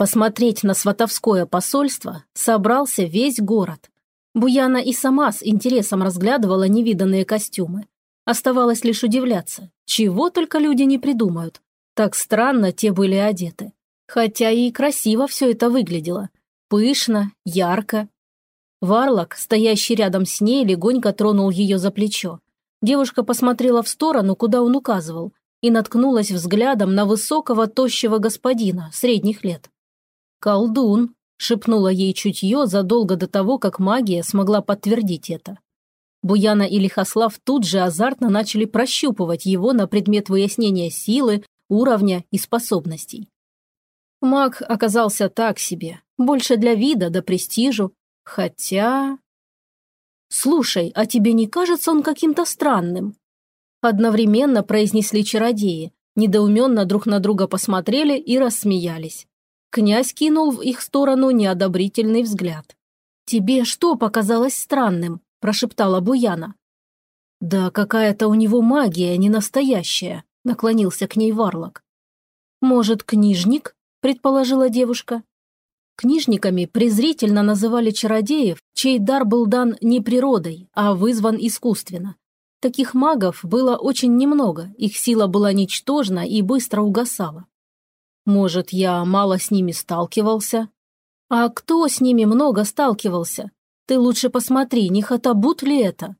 Посмотреть на сватовское посольство собрался весь город. Буяна и сама с интересом разглядывала невиданные костюмы. Оставалось лишь удивляться, чего только люди не придумают. Так странно те были одеты. Хотя и красиво все это выглядело. Пышно, ярко. Варлок, стоящий рядом с ней, легонько тронул ее за плечо. Девушка посмотрела в сторону, куда он указывал, и наткнулась взглядом на высокого, тощего господина средних лет. «Колдун», – шепнула ей чутье задолго до того, как магия смогла подтвердить это. Буяна и Лихослав тут же азартно начали прощупывать его на предмет выяснения силы, уровня и способностей. Маг оказался так себе, больше для вида да престижу, хотя... «Слушай, а тебе не кажется он каким-то странным?» Одновременно произнесли чародеи, недоуменно друг на друга посмотрели и рассмеялись. Князь кинул в их сторону неодобрительный взгляд. «Тебе что показалось странным?» – прошептала Буяна. «Да какая-то у него магия не настоящая», – наклонился к ней Варлок. «Может, книжник?» – предположила девушка. Книжниками презрительно называли чародеев, чей дар был дан не природой, а вызван искусственно. Таких магов было очень немного, их сила была ничтожна и быстро угасала. Может, я мало с ними сталкивался? А кто с ними много сталкивался? Ты лучше посмотри, не хатабут ли это?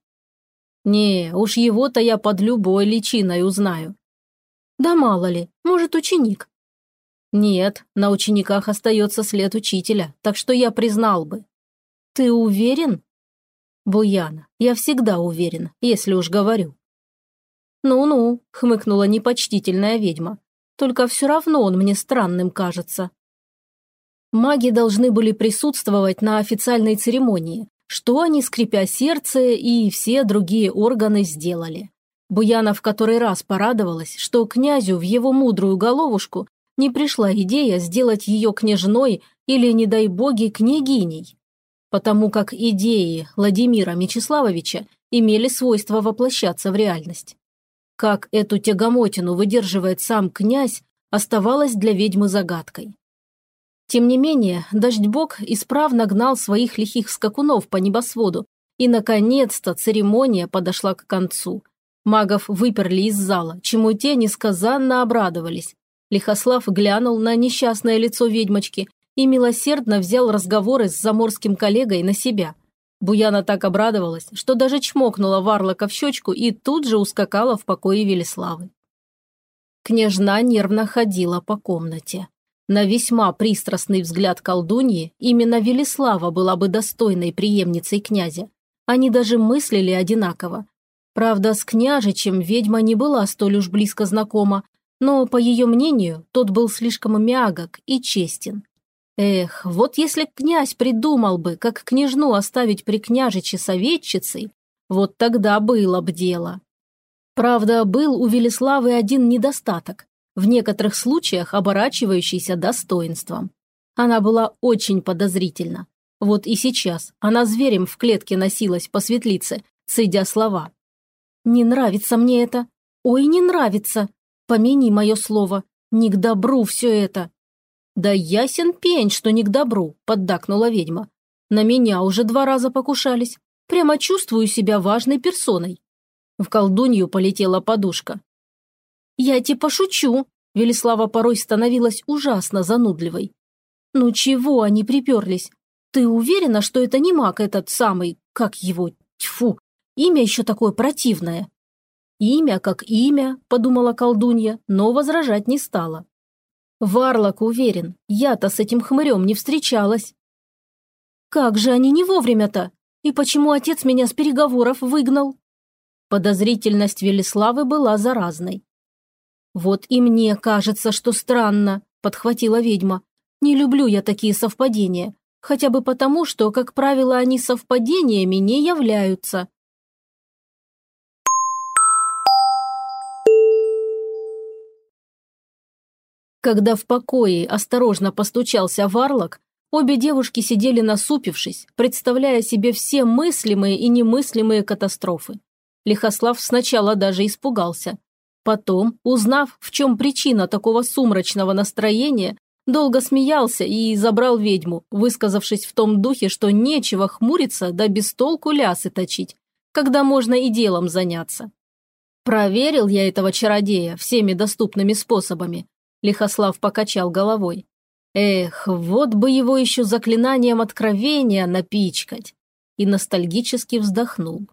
Не, уж его-то я под любой личиной узнаю. Да мало ли, может, ученик. Нет, на учениках остается след учителя, так что я признал бы. Ты уверен? Буяна, я всегда уверен, если уж говорю. «Ну-ну», — хмыкнула непочтительная ведьма. Только все равно он мне странным кажется. Маги должны были присутствовать на официальной церемонии, что они, скрипя сердце, и все другие органы сделали. Буяна в который раз порадовалась, что князю в его мудрую головушку не пришла идея сделать ее княжной или, не дай боги, княгиней. Потому как идеи Владимира Мечиславовича имели свойство воплощаться в реальность. Как эту тягомотину выдерживает сам князь, оставалось для ведьмы загадкой. Тем не менее, дождь-бог исправно гнал своих лихих скакунов по небосводу, и, наконец-то, церемония подошла к концу. Магов выперли из зала, чему те несказанно обрадовались. Лихослав глянул на несчастное лицо ведьмочки и милосердно взял разговоры с заморским коллегой на себя. Буяна так обрадовалась, что даже чмокнула Варлока в щечку и тут же ускакала в покое Велеславы. Княжна нервно ходила по комнате. На весьма пристрастный взгляд колдуньи именно Велеслава была бы достойной преемницей князя. Они даже мыслили одинаково. Правда, с княжичем ведьма не была столь уж близко знакома, но, по ее мнению, тот был слишком мягок и честен. Эх, вот если князь придумал бы, как княжну оставить при княжиче советчицей, вот тогда было б дело. Правда, был у Велеславы один недостаток, в некоторых случаях оборачивающийся достоинством. Она была очень подозрительна. Вот и сейчас она зверем в клетке носилась по светлице, цедя слова. «Не нравится мне это. Ой, не нравится. Помяни мое слово. Не к добру все это. «Да ясен пень, что не к добру», – поддакнула ведьма. «На меня уже два раза покушались. Прямо чувствую себя важной персоной». В колдунью полетела подушка. «Я типа шучу», – Велислава порой становилась ужасно занудливой. «Ну чего они приперлись? Ты уверена, что это не маг этот самый, как его, тьфу, имя еще такое противное?» «Имя как имя», – подумала колдунья, но возражать не стала. Варлок уверен, я-то с этим хмырем не встречалась. Как же они не вовремя-то? И почему отец меня с переговоров выгнал? Подозрительность Велиславы была заразной. «Вот и мне кажется, что странно», – подхватила ведьма. «Не люблю я такие совпадения, хотя бы потому, что, как правило, они совпадениями не являются. Когда в покое осторожно постучался Варлок, обе девушки сидели насупившись, представляя себе все мыслимые и немыслимые катастрофы. Лихослав сначала даже испугался. Потом, узнав, в чем причина такого сумрачного настроения, Долго смеялся и забрал ведьму, высказавшись в том духе, что нечего хмуриться да без толку лясы точить, когда можно и делом заняться. Проверил я этого чародея всеми доступными способами. Лихослав покачал головой. Эх, вот бы его еще заклинанием откровения напичкать. И ностальгически вздохнул.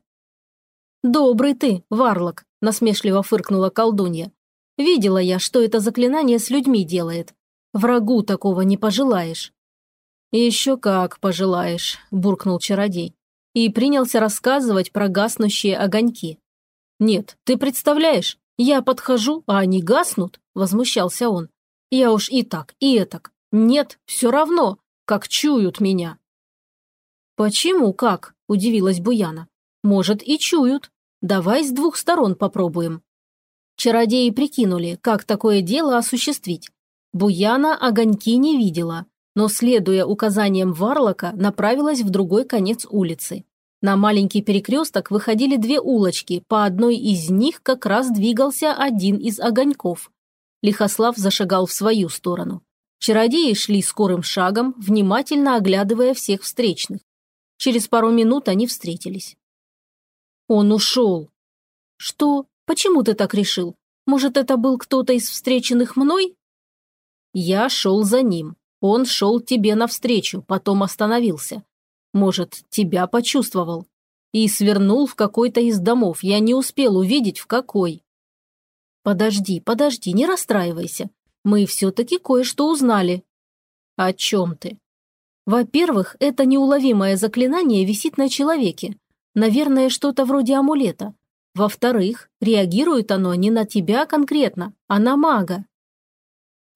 «Добрый ты, Варлок», – насмешливо фыркнула колдунья. «Видела я, что это заклинание с людьми делает. Врагу такого не пожелаешь». «Еще как пожелаешь», – буркнул чародей. И принялся рассказывать про гаснущие огоньки. «Нет, ты представляешь, я подхожу, а они гаснут», – возмущался он. «Я уж и так, и этак. Нет, все равно, как чуют меня». «Почему как?» – удивилась Буяна. «Может, и чуют. Давай с двух сторон попробуем». Чародеи прикинули, как такое дело осуществить. Буяна огоньки не видела, но, следуя указаниям Варлока, направилась в другой конец улицы. На маленький перекресток выходили две улочки, по одной из них как раз двигался один из огоньков. Лихослав зашагал в свою сторону. Чародеи шли скорым шагом, внимательно оглядывая всех встречных. Через пару минут они встретились. Он ушел. Что? Почему ты так решил? Может, это был кто-то из встреченных мной? Я шел за ним. Он шел тебе навстречу, потом остановился. Может, тебя почувствовал. И свернул в какой-то из домов. Я не успел увидеть, в какой. Подожди, подожди, не расстраивайся. Мы все-таки кое-что узнали. О чем ты? Во-первых, это неуловимое заклинание висит на человеке. Наверное, что-то вроде амулета. Во-вторых, реагирует оно не на тебя конкретно, а на мага.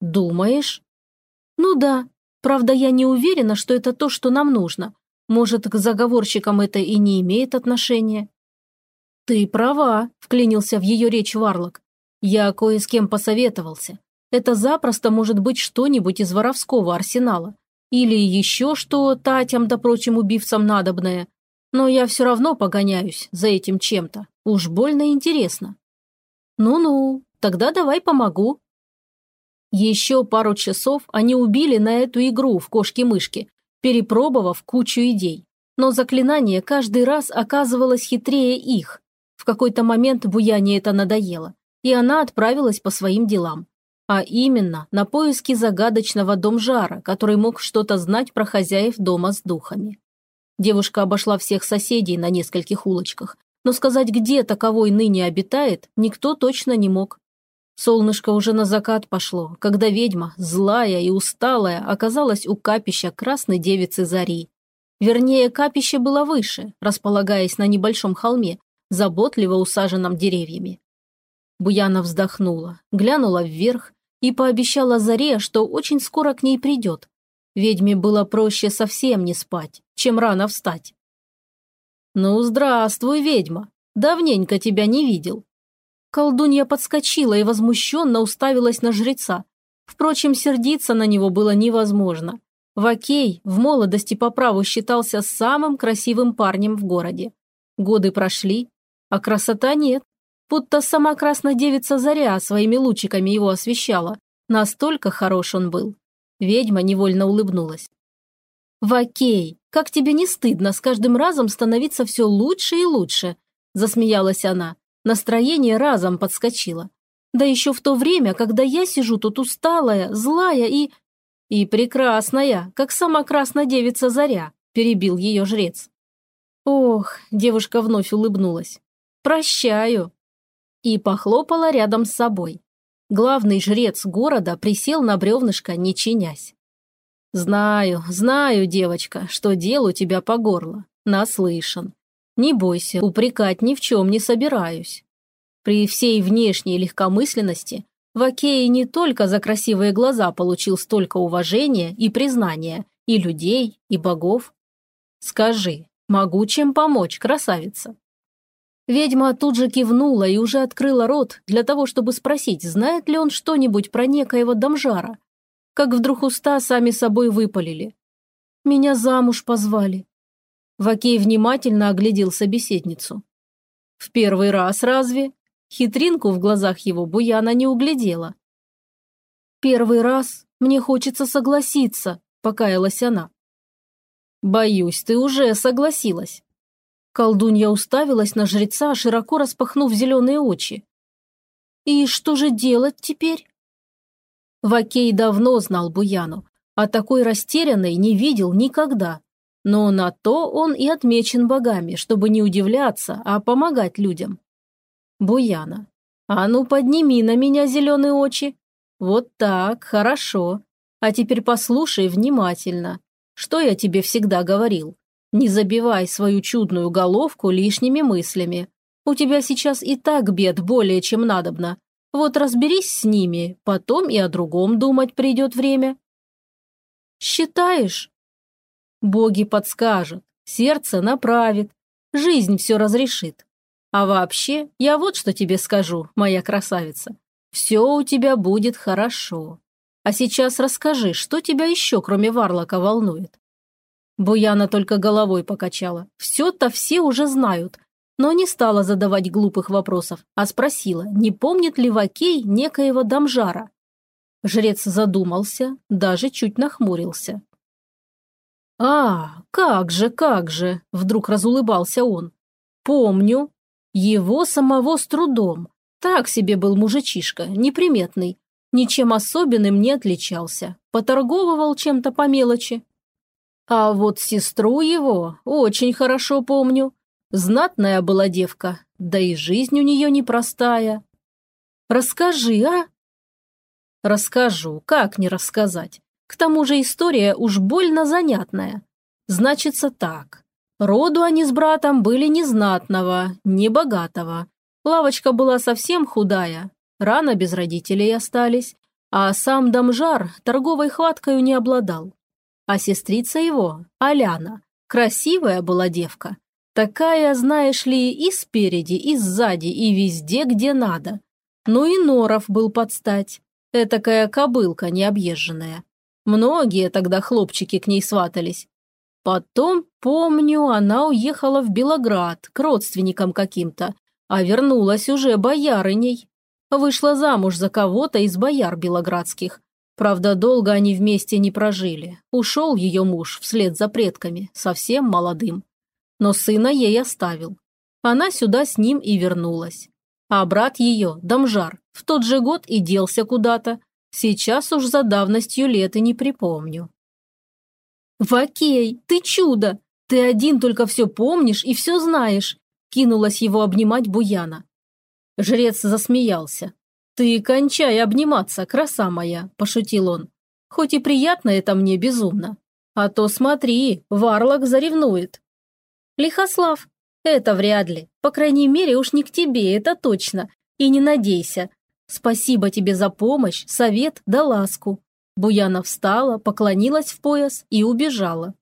Думаешь? Ну да. Правда, я не уверена, что это то, что нам нужно. Может, к заговорщикам это и не имеет отношения?» «Ты права», – вклинился в ее речь Варлок. «Я кое с кем посоветовался. Это запросто может быть что-нибудь из воровского арсенала. Или еще что Татям да прочим убивцам надобное. Но я все равно погоняюсь за этим чем-то. Уж больно интересно». «Ну-ну, тогда давай помогу». Еще пару часов они убили на эту игру в кошки-мышки, перепробовав кучу идей. Но заклинание каждый раз оказывалось хитрее их. В какой-то момент Буяне это надоело, и она отправилась по своим делам. А именно, на поиски загадочного домжара, который мог что-то знать про хозяев дома с духами. Девушка обошла всех соседей на нескольких улочках, но сказать, где таковой ныне обитает, никто точно не мог. Солнышко уже на закат пошло, когда ведьма, злая и усталая, оказалась у капища красной девицы Зари. Вернее, капище было выше, располагаясь на небольшом холме, заботливо усаженном деревьями. Буяна вздохнула, глянула вверх и пообещала Заре, что очень скоро к ней придет. Ведьме было проще совсем не спать, чем рано встать. «Ну, здравствуй, ведьма! Давненько тебя не видел», Колдунья подскочила и возмущенно уставилась на жреца. Впрочем, сердиться на него было невозможно. Вакей в молодости по праву считался самым красивым парнем в городе. Годы прошли, а красота нет. Будто сама краснодевица Заря своими лучиками его освещала. Настолько хорош он был. Ведьма невольно улыбнулась. «Вакей, как тебе не стыдно с каждым разом становиться все лучше и лучше?» Засмеялась она. Настроение разом подскочило. Да еще в то время, когда я сижу тут усталая, злая и... И прекрасная, как сама красная девица Заря, перебил ее жрец. Ох, девушка вновь улыбнулась. Прощаю. И похлопала рядом с собой. Главный жрец города присел на бревнышко, не чинясь. «Знаю, знаю, девочка, что дел у тебя по горло. Наслышан. Не бойся, упрекать ни в чем не собираюсь. При всей внешней легкомысленности Вакей не только за красивые глаза получил столько уважения и признания и людей, и богов. Скажи, могу чем помочь, красавица?» Ведьма тут же кивнула и уже открыла рот для того, чтобы спросить, знает ли он что-нибудь про некоего Домжара. Как вдруг уста сами собой выпалили. «Меня замуж позвали. Вакей внимательно оглядел собеседницу. «В первый раз разве?» Хитринку в глазах его Буяна не углядела. «Первый раз? мне хочется согласиться», – покаялась она. «Боюсь, ты уже согласилась». Колдунья уставилась на жреца, широко распахнув зеленые очи. «И что же делать теперь?» Вакей давно знал Буяну, а такой растерянной не видел никогда. Но на то он и отмечен богами, чтобы не удивляться, а помогать людям. Буяна. А ну подними на меня зеленые очи. Вот так, хорошо. А теперь послушай внимательно. Что я тебе всегда говорил? Не забивай свою чудную головку лишними мыслями. У тебя сейчас и так бед более чем надобно. Вот разберись с ними, потом и о другом думать придет время. Считаешь? Боги подскажут, сердце направит, жизнь все разрешит. А вообще, я вот что тебе скажу, моя красавица. Все у тебя будет хорошо. А сейчас расскажи, что тебя еще, кроме Варлока, волнует?» Буяна только головой покачала. Все-то все уже знают, но не стала задавать глупых вопросов, а спросила, не помнит ли Вакей некоего Дамжара. Жрец задумался, даже чуть нахмурился. «А, как же, как же!» – вдруг разулыбался он. «Помню. Его самого с трудом. Так себе был мужичишка, неприметный. Ничем особенным не отличался. Поторговывал чем-то по мелочи. А вот сестру его очень хорошо помню. Знатная была девка, да и жизнь у нее непростая. Расскажи, а?» «Расскажу, как не рассказать. К тому же история уж больно занятная. Значится так. Роду они с братом были незнатного, небогатого. Лавочка была совсем худая, рано без родителей остались, а сам Дамжар торговой хваткою не обладал. А сестрица его, Аляна, красивая была девка. Такая, знаешь ли, и спереди, и сзади, и везде, где надо. Ну и Норов был под стать. Этакая кобылка необъезженная. Многие тогда хлопчики к ней сватались. Потом, помню, она уехала в Белоград к родственникам каким-то, а вернулась уже боярыней. Вышла замуж за кого-то из бояр белоградских. Правда, долго они вместе не прожили. Ушел ее муж вслед за предками, совсем молодым. Но сына ей оставил. Она сюда с ним и вернулась. А брат ее, Дамжар, в тот же год и делся куда-то, Сейчас уж за давностью лет и не припомню. «Вакей, ты чудо! Ты один только все помнишь и все знаешь!» Кинулась его обнимать Буяна. Жрец засмеялся. «Ты кончай обниматься, краса моя!» – пошутил он. «Хоть и приятно это мне безумно. А то смотри, Варлок заревнует». «Лихослав, это вряд ли. По крайней мере, уж не к тебе, это точно. И не надейся. Спасибо тебе за помощь, совет да ласку». Буяна встала, поклонилась в пояс и убежала.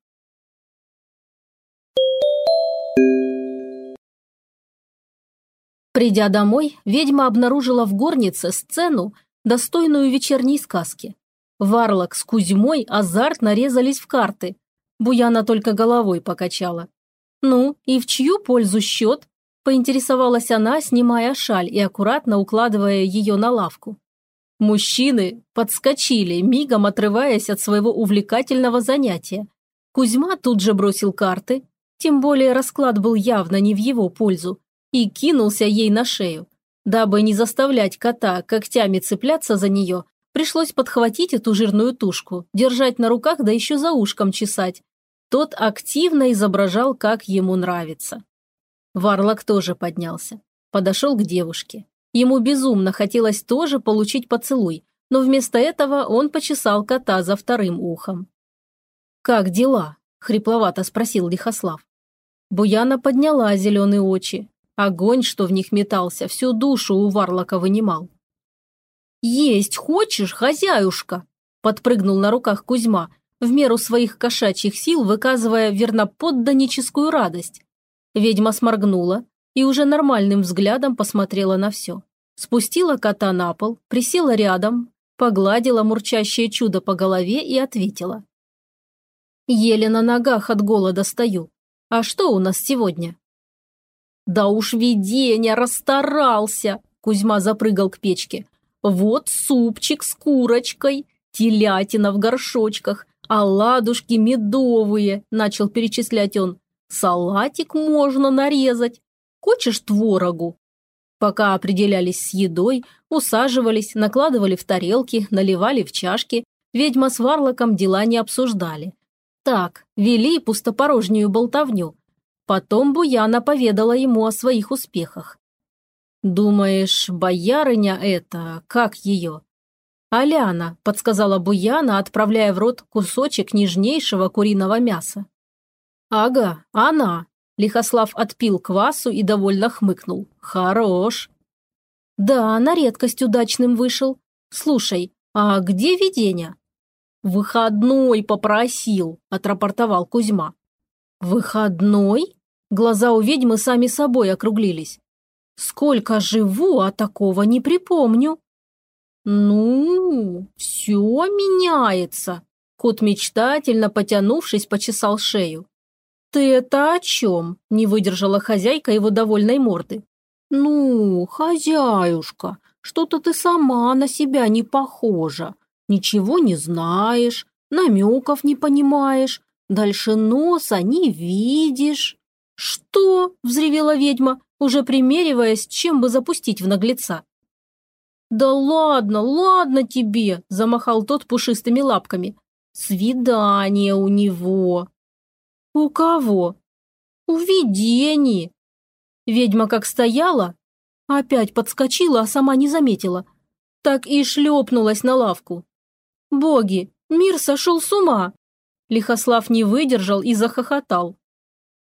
Придя домой, ведьма обнаружила в горнице сцену, достойную вечерней сказки. Варлок с Кузьмой азартно резались в карты. Буяна только головой покачала. «Ну, и в чью пользу счет?» Поинтересовалась она, снимая шаль и аккуратно укладывая ее на лавку. Мужчины подскочили, мигом отрываясь от своего увлекательного занятия. Кузьма тут же бросил карты, тем более расклад был явно не в его пользу, и кинулся ей на шею. Дабы не заставлять кота когтями цепляться за нее, пришлось подхватить эту жирную тушку, держать на руках да еще за ушком чесать. Тот активно изображал, как ему нравится. Варлок тоже поднялся. Подошел к девушке. Ему безумно хотелось тоже получить поцелуй, но вместо этого он почесал кота за вторым ухом. «Как дела?» – хрипловато спросил Лихослав. Буяна подняла зеленые очи. Огонь, что в них метался, всю душу у Варлока вынимал. «Есть хочешь, хозяюшка?» – подпрыгнул на руках Кузьма, в меру своих кошачьих сил выказывая верноподданническую радость. Ведьма сморгнула и уже нормальным взглядом посмотрела на все. Спустила кота на пол, присела рядом, погладила мурчащее чудо по голове и ответила. «Еле на ногах от голода стою. А что у нас сегодня?» «Да уж видение расстарался!» Кузьма запрыгал к печке. «Вот супчик с курочкой. телятина в горшочках, оладушки медовые», – начал перечислять он. «Салатик можно нарезать. Хочешь творогу?» Пока определялись с едой, усаживались, накладывали в тарелки, наливали в чашки, ведьма с Варлоком дела не обсуждали. Так, вели пустопорожнюю болтовню. Потом Буяна поведала ему о своих успехах. «Думаешь, боярыня это, как ее?» «Аляна», – подсказала Буяна, отправляя в рот кусочек нежнейшего куриного мяса. «Ага, она», – Лихослав отпил квасу и довольно хмыкнул. «Хорош». «Да, на редкость удачным вышел. Слушай, а где видение?» «Выходной попросил», – отрапортовал Кузьма. «Выходной?» Глаза у ведьмы сами собой округлились. Сколько живу, а такого не припомню. Ну, все меняется. Кот мечтательно потянувшись, почесал шею. «Ты это о чем?» – не выдержала хозяйка его довольной морды. «Ну, хозяюшка, что-то ты сама на себя не похожа. Ничего не знаешь, намеков не понимаешь, дальше носа не видишь». «Что?» – взревела ведьма уже примериваясь, чем бы запустить в наглеца. «Да ладно, ладно тебе!» – замахал тот пушистыми лапками. «Свидание у него!» «У кого?» «У видений!» Ведьма как стояла, опять подскочила, а сама не заметила. Так и шлепнулась на лавку. «Боги, мир сошел с ума!» Лихослав не выдержал и захохотал.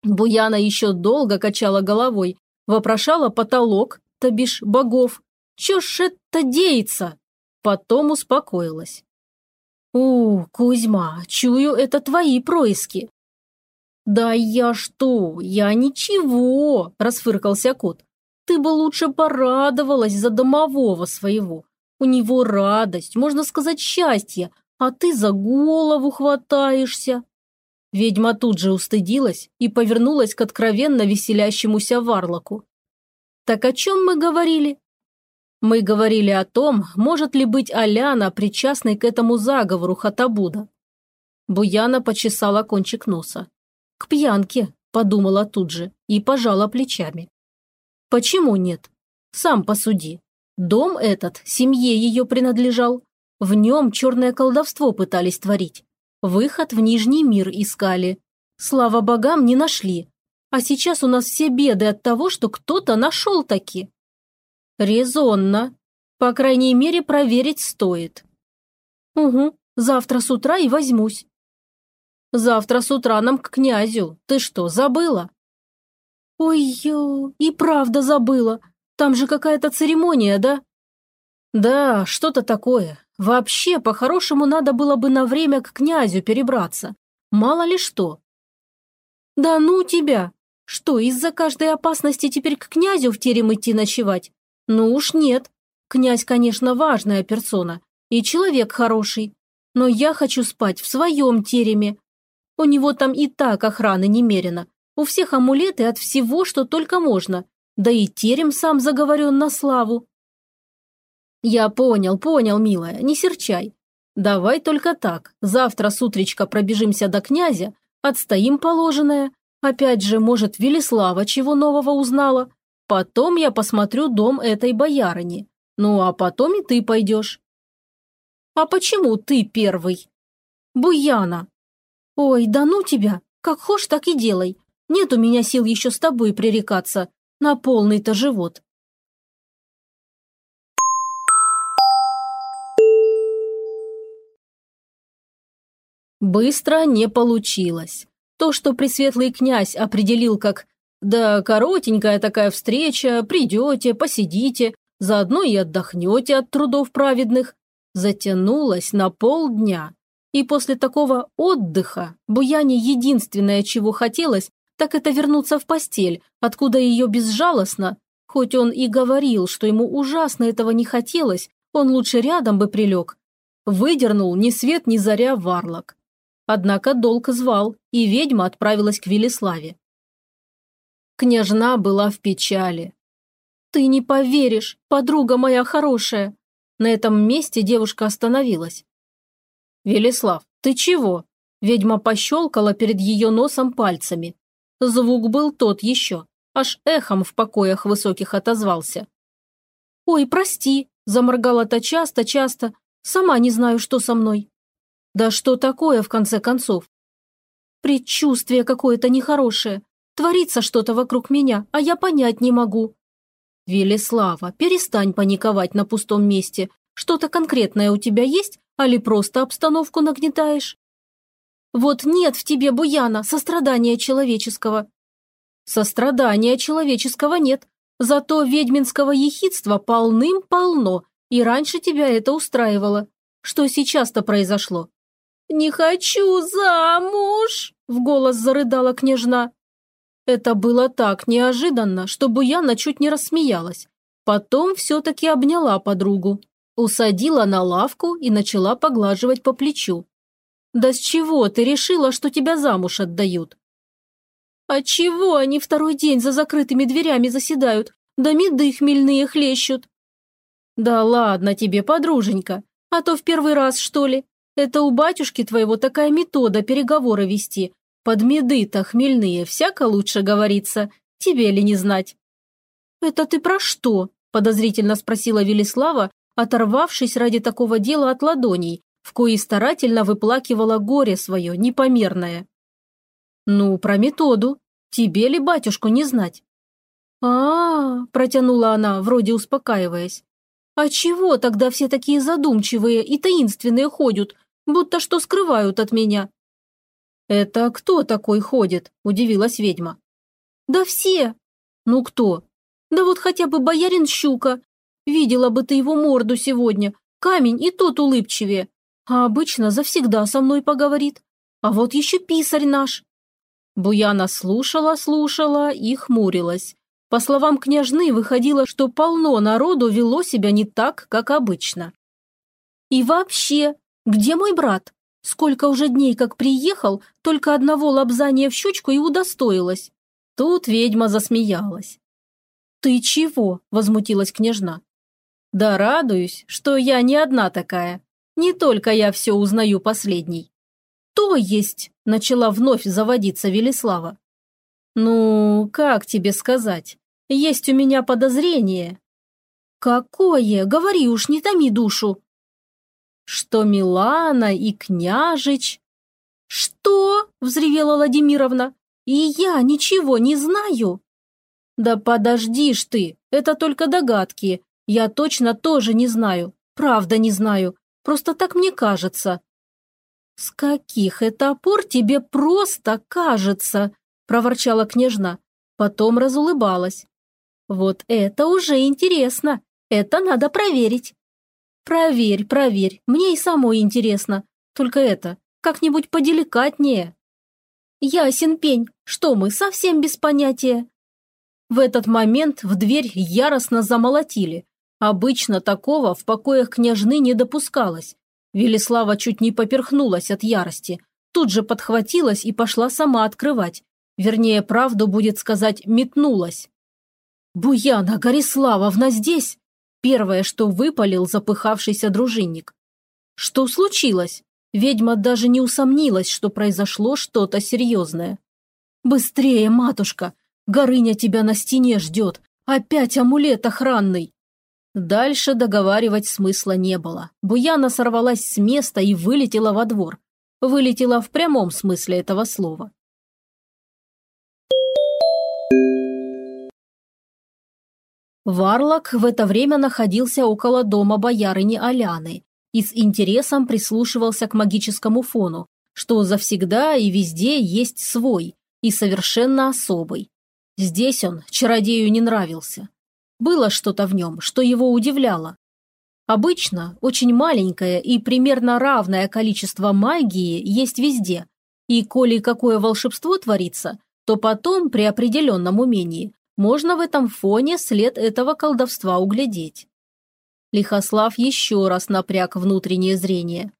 Буяна еще долго качала головой, вопрошала потолок, то бишь богов. Чё ж это деется? Потом успокоилась. «У, Кузьма, чую, это твои происки». «Да я что? Я ничего!» – расфыркался кот. «Ты бы лучше порадовалась за домового своего. У него радость, можно сказать, счастье, а ты за голову хватаешься». Ведьма тут же устыдилась и повернулась к откровенно веселящемуся Варлоку. «Так о чем мы говорили?» Мы говорили о том, может ли быть Аляна причастной к этому заговору Хатабуда. Буяна почесала кончик носа. «К пьянке», – подумала тут же и пожала плечами. «Почему нет? Сам посуди. Дом этот семье ее принадлежал. В нем черное колдовство пытались творить. Выход в Нижний мир искали. Слава богам, не нашли. А сейчас у нас все беды от того, что кто-то нашел таки. Резонно. По крайней мере, проверить стоит. Угу, завтра с утра и возьмусь. Завтра с утра нам к князю. Ты что, забыла? Ой-ё, и правда забыла. Там же какая-то церемония, да? Да, что-то такое. Вообще, по-хорошему, надо было бы на время к князю перебраться. Мало ли что. Да ну тебя! Что, из-за каждой опасности теперь к князю в терем идти ночевать? Ну уж нет. Князь, конечно, важная персона. И человек хороший. Но я хочу спать в своем тереме. У него там и так охраны немерено. У всех амулеты от всего, что только можно. Да и терем сам заговорен на славу. «Я понял, понял, милая, не серчай. Давай только так. Завтра с утречка пробежимся до князя, отстоим положенное. Опять же, может, Велислава чего нового узнала. Потом я посмотрю дом этой боярыни. Ну, а потом и ты пойдешь». «А почему ты первый?» «Буяна». «Ой, да ну тебя! Как хошь, так и делай. Нет у меня сил еще с тобой пререкаться. На полный-то живот. Быстро не получилось. То, что пресветлый князь определил как «да коротенькая такая встреча, придете, посидите, заодно и отдохнете от трудов праведных», затянулось на полдня. И после такого отдыха Буяне единственное, чего хотелось, так это вернуться в постель, откуда ее безжалостно, хоть он и говорил, что ему ужасно этого не хотелось, он лучше рядом бы прилег, выдернул ни свет ни заря варлок. Однако долг звал, и ведьма отправилась к Велиславе. Княжна была в печали. «Ты не поверишь, подруга моя хорошая!» На этом месте девушка остановилась. «Велеслав, ты чего?» Ведьма пощелкала перед ее носом пальцами. Звук был тот еще, аж эхом в покоях высоких отозвался. «Ой, прости», – заморгала-то часто-часто, сама не знаю, что со мной. Да что такое, в конце концов? Предчувствие какое-то нехорошее. Творится что-то вокруг меня, а я понять не могу. Велеслава, перестань паниковать на пустом месте. Что-то конкретное у тебя есть, али просто обстановку нагнетаешь? Вот нет в тебе, Буяна, сострадания человеческого. Сострадания человеческого нет, Зато ведьминского ехидства полным-полно, и раньше тебя это устраивало. Что сейчас-то произошло?» «Не хочу замуж!» – в голос зарыдала княжна. Это было так неожиданно, что Буяна чуть не рассмеялась. Потом все-таки обняла подругу, усадила на лавку и начала поглаживать по плечу. «Да с чего ты решила, что тебя замуж отдают?» А чего они второй день за закрытыми дверями заседают, да меды хмельные хлещут? Да ладно тебе, подруженька, а то в первый раз, что ли? Это у батюшки твоего такая метода переговоры вести. Под меды-то хмельные всяко лучше говорится, тебе ли не знать? Это ты про что? Подозрительно спросила Велислава, оторвавшись ради такого дела от ладоней, в кои старательно выплакивала горе свое непомерное. «Ну, про методу. Тебе ли батюшку не знать?» а, -а, -а протянула она, вроде успокаиваясь. «А чего тогда все такие задумчивые и таинственные ходят, будто что скрывают от меня?» «Это кто такой ходит?» – удивилась ведьма. «Да все!» «Ну кто?» «Да вот хотя бы боярин Щука. Видела бы ты его морду сегодня. Камень и тот улыбчивее. А обычно завсегда со мной поговорит. А вот еще писарь наш. Буяна слушала, слушала и хмурилась. По словам княжны, выходило, что полно народу вело себя не так, как обычно. «И вообще, где мой брат? Сколько уже дней как приехал, только одного лобзания в щечку и удостоилась». Тут ведьма засмеялась. «Ты чего?» – возмутилась княжна. «Да радуюсь, что я не одна такая. Не только я все узнаю последней. «То есть?» – начала вновь заводиться Велислава. «Ну, как тебе сказать? Есть у меня подозрение». «Какое? Говори уж, не томи душу». «Что Милана и княжич...» «Что?» – взревела Владимировна. «И я ничего не знаю». «Да подожди ж ты, это только догадки. Я точно тоже не знаю. Правда не знаю. Просто так мне кажется. «С каких это пор тебе просто кажется?» – проворчала княжна. Потом разулыбалась. «Вот это уже интересно. Это надо проверить». «Проверь, проверь. Мне и самой интересно. Только это, как-нибудь поделикатнее». «Ясен пень. Что мы, совсем без понятия?» В этот момент в дверь яростно замолотили. Обычно такого в покоях княжны не допускалось. Велислава чуть не поперхнулась от ярости, тут же подхватилась и пошла сама открывать. Вернее, правду будет сказать, метнулась. «Буяна Гориславовна здесь!» Первое, что выпалил запыхавшийся дружинник. «Что случилось?» Ведьма даже не усомнилась, что произошло что-то серьезное. «Быстрее, матушка! Горыня тебя на стене ждет! Опять амулет охранный!» Дальше договаривать смысла не было. Буяна сорвалась с места и вылетела во двор. Вылетела в прямом смысле этого слова. Варлок в это время находился около дома боярыни Аляны и с интересом прислушивался к магическому фону, что завсегда и везде есть свой и совершенно особый. Здесь он чародею не нравился. Было что-то в нем, что его удивляло. Обычно очень маленькое и примерно равное количество магии есть везде, и коли какое волшебство творится, то потом при определенном умении можно в этом фоне след этого колдовства углядеть. Лихослав еще раз напряг внутреннее зрение.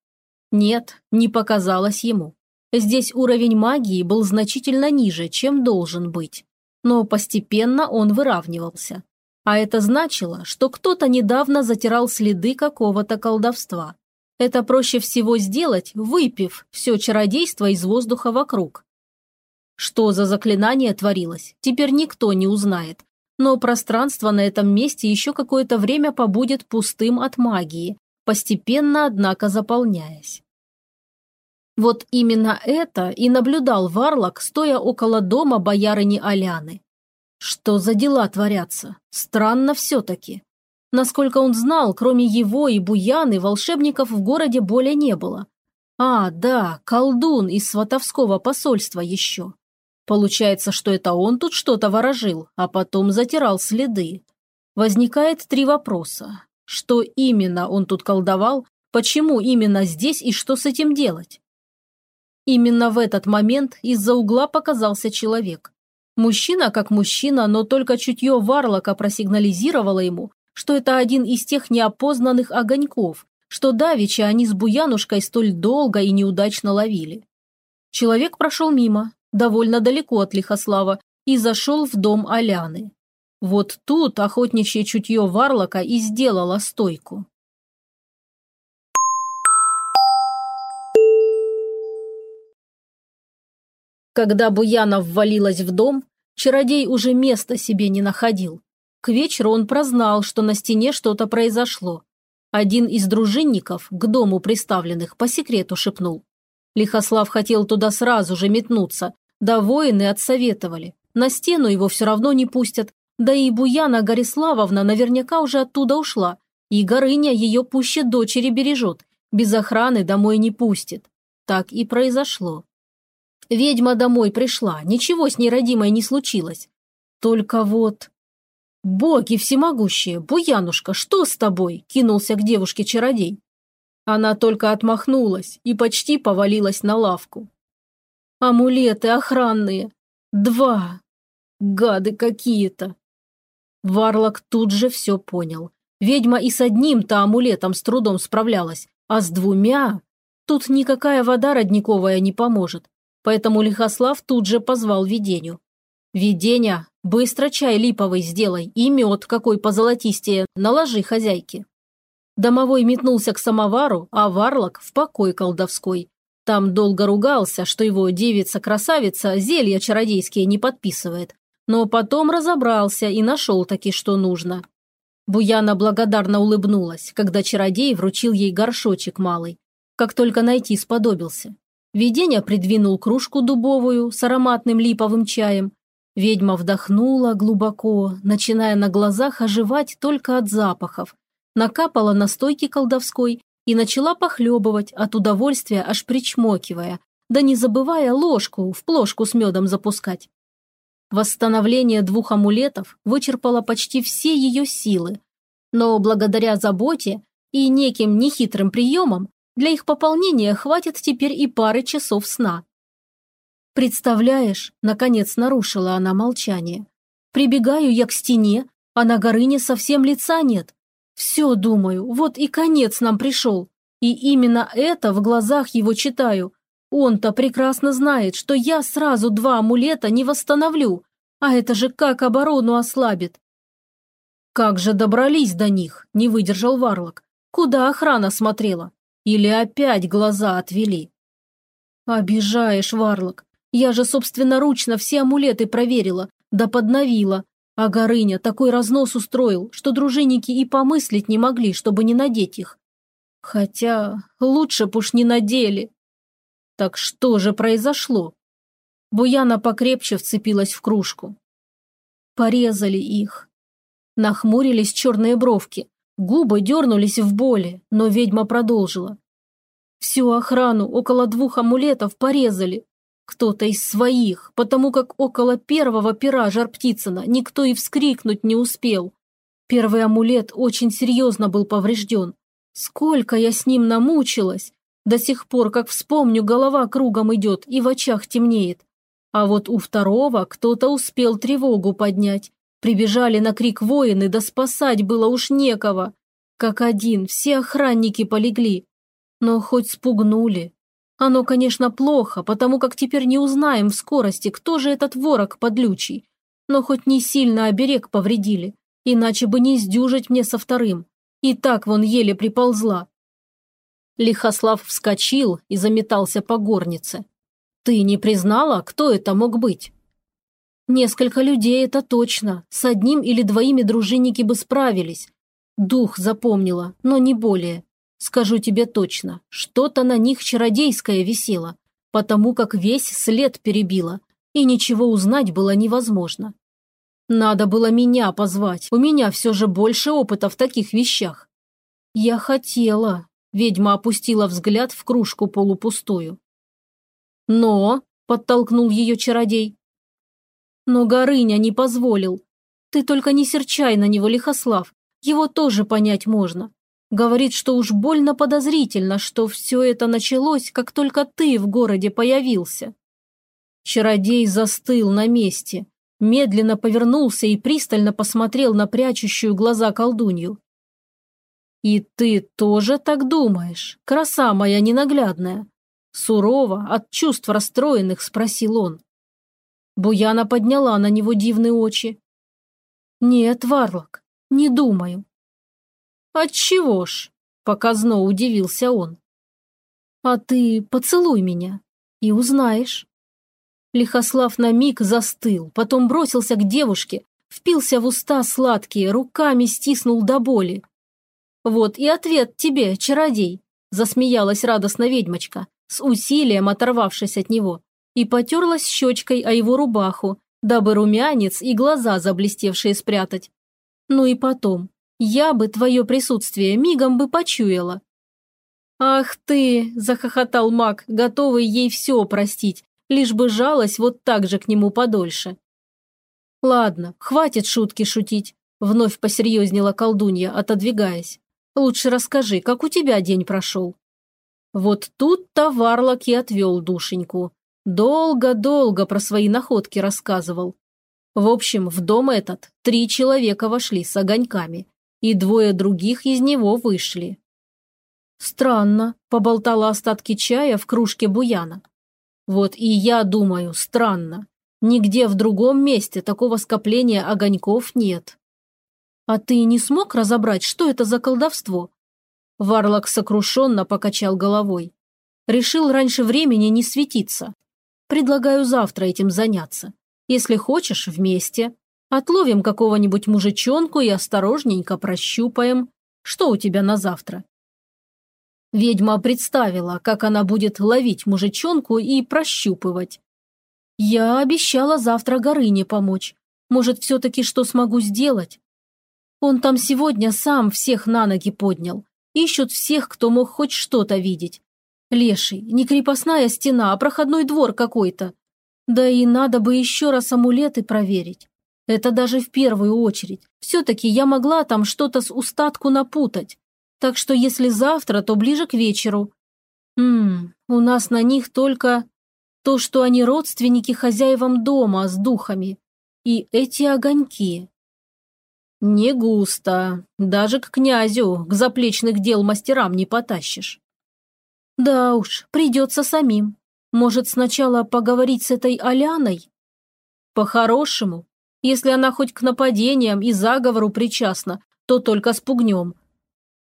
Нет, не показалось ему. Здесь уровень магии был значительно ниже, чем должен быть. Но постепенно он выравнивался. А это значило, что кто-то недавно затирал следы какого-то колдовства. Это проще всего сделать, выпив все чародейство из воздуха вокруг. Что за заклинание творилось, теперь никто не узнает. Но пространство на этом месте еще какое-то время побудет пустым от магии, постепенно, однако, заполняясь. Вот именно это и наблюдал Варлок, стоя около дома боярыни Аляны. Что за дела творятся? Странно все-таки. Насколько он знал, кроме его и Буяны, волшебников в городе более не было. А, да, колдун из сватовского посольства еще. Получается, что это он тут что-то ворожил, а потом затирал следы. Возникает три вопроса. Что именно он тут колдовал, почему именно здесь и что с этим делать? Именно в этот момент из-за угла показался человек. Мужчина как мужчина, но только чутье Варлока просигнализировало ему, что это один из тех неопознанных огоньков, что давеча они с Буянушкой столь долго и неудачно ловили. Человек прошел мимо, довольно далеко от Лихослава, и зашел в дом Аляны. Вот тут охотничье чутье Варлока и сделало стойку. Когда Буянов ввалилась в дом, чародей уже места себе не находил. К вечеру он прознал, что на стене что-то произошло. Один из дружинников, к дому приставленных, по секрету шепнул. Лихослав хотел туда сразу же метнуться, да воины отсоветовали. На стену его все равно не пустят, да и Буяна Гориславовна наверняка уже оттуда ушла, и Горыня ее пуще дочери бережет, без охраны домой не пустит. Так и произошло. Ведьма домой пришла, ничего с ней родимой не случилось. Только вот... «Боги всемогущие! Буянушка, что с тобой?» – кинулся к девушке чародей. Она только отмахнулась и почти повалилась на лавку. «Амулеты охранные! Два! Гады какие-то!» Варлок тут же все понял. Ведьма и с одним-то амулетом с трудом справлялась, а с двумя... Тут никакая вода родниковая не поможет. Поэтому Лихослав тут же позвал Виденю. «Виденя, быстро чай липовый сделай и мед какой позолотистее наложи хозяйке». Домовой метнулся к самовару, а Варлок в покой колдовской. Там долго ругался, что его девица-красавица зелья чародейские не подписывает. Но потом разобрался и нашел таки, что нужно. Буяна благодарно улыбнулась, когда чародей вручил ей горшочек малый. Как только найти сподобился. Виденя придвинул кружку дубовую с ароматным липовым чаем. Ведьма вдохнула глубоко, начиная на глазах оживать только от запахов. Накапала настойки колдовской и начала похлебывать от удовольствия, аж причмокивая, да не забывая ложку в плошку с медом запускать. Восстановление двух амулетов вычерпало почти все ее силы, но благодаря заботе и неким нехитрым приемам для их пополнения хватит теперь и пары часов сна. «Представляешь», – наконец нарушила она молчание, – «прибегаю я к стене, а на Горыне совсем лица нет. Все, думаю, вот и конец нам пришел. И именно это в глазах его читаю. Он-то прекрасно знает, что я сразу два амулета не восстановлю, а это же как оборону ослабит. Как же добрались до них, не выдержал Варлок. Куда охрана смотрела? Или опять глаза отвели? Обижаешь, Варлок. Я же собственноручно все амулеты проверила, да подновила. А Горыня такой разнос устроил, что дружинники и помыслить не могли, чтобы не надеть их. Хотя лучше б уж не надели. Так что же произошло? Буяна покрепче вцепилась в кружку. Порезали их. Нахмурились черные бровки. Губы дернулись в боли, но ведьма продолжила. Всю охрану около двух амулетов порезали. Кто-то из своих, потому как около первого пера Жар-Птицына никто и вскрикнуть не успел. Первый амулет очень серьезно был поврежден. Сколько я с ним намучилась! До сих пор, как вспомню, голова кругом идет и в очах темнеет. А вот у второго кто-то успел тревогу поднять, Прибежали на крик воины, да спасать было уж некого. Как один, все охранники полегли. Но хоть спугнули. Оно, конечно, плохо, потому как теперь не узнаем в скорости, кто же этот ворог подлючий. Но хоть не сильно оберег повредили, иначе бы не сдюжить мне со вторым. И так вон еле приползла. Лихослав вскочил и заметался по горнице. «Ты не признала, кто это мог быть?» «Несколько людей, это точно. С одним или двоими дружинники бы справились. Дух запомнила, но не более. Скажу тебе точно, что-то на них чародейское висело, потому как весь след перебило, и ничего узнать было невозможно. Надо было меня позвать, у меня все же больше опыта в таких вещах. Я хотела. Ведьма опустила взгляд в кружку полупустую. Но, подтолкнул ее чародей. Но Горыня не позволил. Ты только не серчай на него, Лихослав. Его тоже понять можно. Говорит, что уж больно подозрительно, что все это началось, как только ты в городе появился. Чародей застыл на месте, медленно повернулся и пристально посмотрел на прячущую глаза колдунью. «И ты тоже так думаешь, краса моя ненаглядная?» Сурово, от чувств расстроенных, спросил он. Буяна подняла на него дивные очи. «Нет, Варлок, не думаю». «Отчего ж?» – показно удивился он. «А ты поцелуй меня и узнаешь». Лихослав на миг застыл, потом бросился к девушке, впился в уста сладкие, руками стиснул до боли. «Вот и ответ тебе, чародей», – засмеялась радостно ведьмочка, с усилием оторвавшись от него, и потерлась щечкой о его рубаху, дабы румянец и глаза заблестевшие спрятать. Ну и потом, я бы твое присутствие мигом бы почуяла. «Ах ты!» – захохотал маг, готовый ей все простить, лишь бы жалась вот так же к нему подольше. «Ладно, хватит шутки шутить», – вновь посерьезнела колдунья, отодвигаясь. «Лучше расскажи, как у тебя день прошел?» Вот тут-то Варлок и отвел душеньку. Долго-долго про свои находки рассказывал. В общем, в дом этот три человека вошли с огоньками, и двое других из него вышли. «Странно», – поболтала остатки чая в кружке буяна. Вот и я думаю, странно. Нигде в другом месте такого скопления огоньков нет. А ты не смог разобрать, что это за колдовство? Варлок сокрушенно покачал головой. Решил раньше времени не светиться. Предлагаю завтра этим заняться. Если хочешь, вместе. Отловим какого-нибудь мужичонку и осторожненько прощупаем. Что у тебя на завтра? Ведьма представила, как она будет ловить мужичонку и прощупывать. Я обещала завтра Горыне помочь. Может, все-таки что смогу сделать? Он там сегодня сам всех на ноги поднял. Ищут всех, кто мог хоть что-то видеть. Леший, не крепостная стена, а проходной двор какой-то. Да и надо бы еще раз амулеты проверить. Это даже в первую очередь. Все-таки я могла там что-то с устатку напутать. Так что если завтра, то ближе к вечеру. Ммм, у нас на них только то, что они родственники хозяевам дома с духами. И эти огоньки. Не густо. Даже к князю, к заплечных дел мастерам не потащишь. Да уж, придется самим. Может, сначала поговорить с этой Аляной? По-хорошему. Если она хоть к нападениям и заговору причастна, то только спугнем.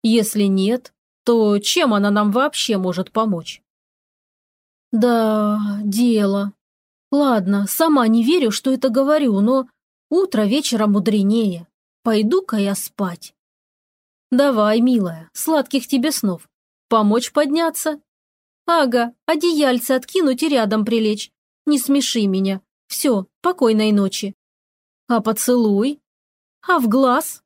Если нет, то чем она нам вообще может помочь? Да, дело. Ладно, сама не верю, что это говорю, но утро вечера мудренее. Пойду-ка я спать. Давай, милая, сладких тебе снов. Помочь подняться? Ага, одеяльце откинуть и рядом прилечь. Не смеши меня. Все, покойной ночи. А поцелуй? А в глаз?